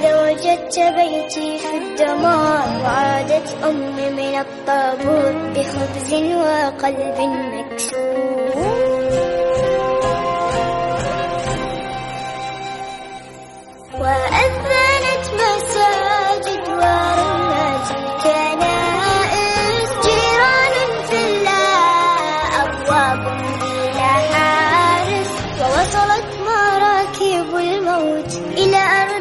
إذا وجدت بيتي في الدمار وعادت أمي من الطابور بخبز وقلب مكسور. وأذنت مساجد ورمات الكنائس جيران في الله أبواب بلا حارس. ووصلت مراكب الموت إلى أرض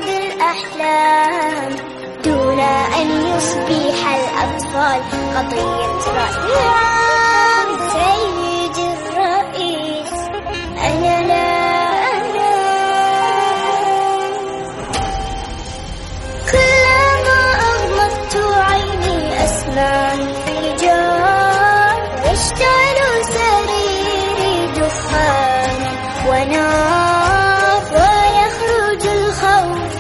الأحلام دون أن يصبح الأطفال قضية رأي عام سيد الرئيس أنا لا كلما أغمضت عيني أسمع سريري دخان ونار. ويخرج الخوف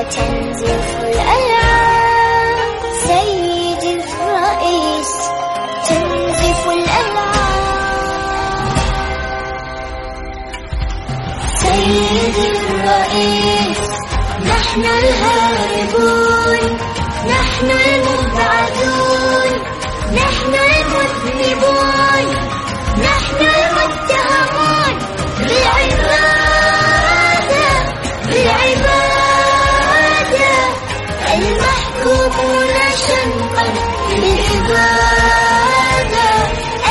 وتنزف الألعاب سيد الرئيس تنزف الألعاب سيدي الرئيس نحن الهاربون نحن المبعدون.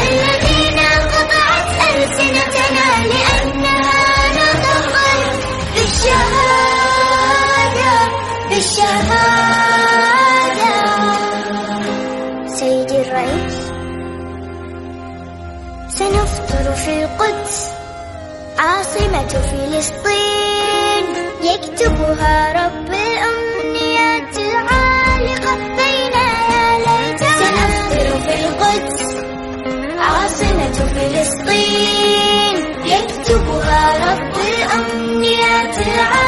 الذين قطعت ألسنتنا لأنها سيدي الرئيس سنفطر في القدس عاصمة فلسطين يكتبها رب فلسطين يكتبها رب الأمنيات العالم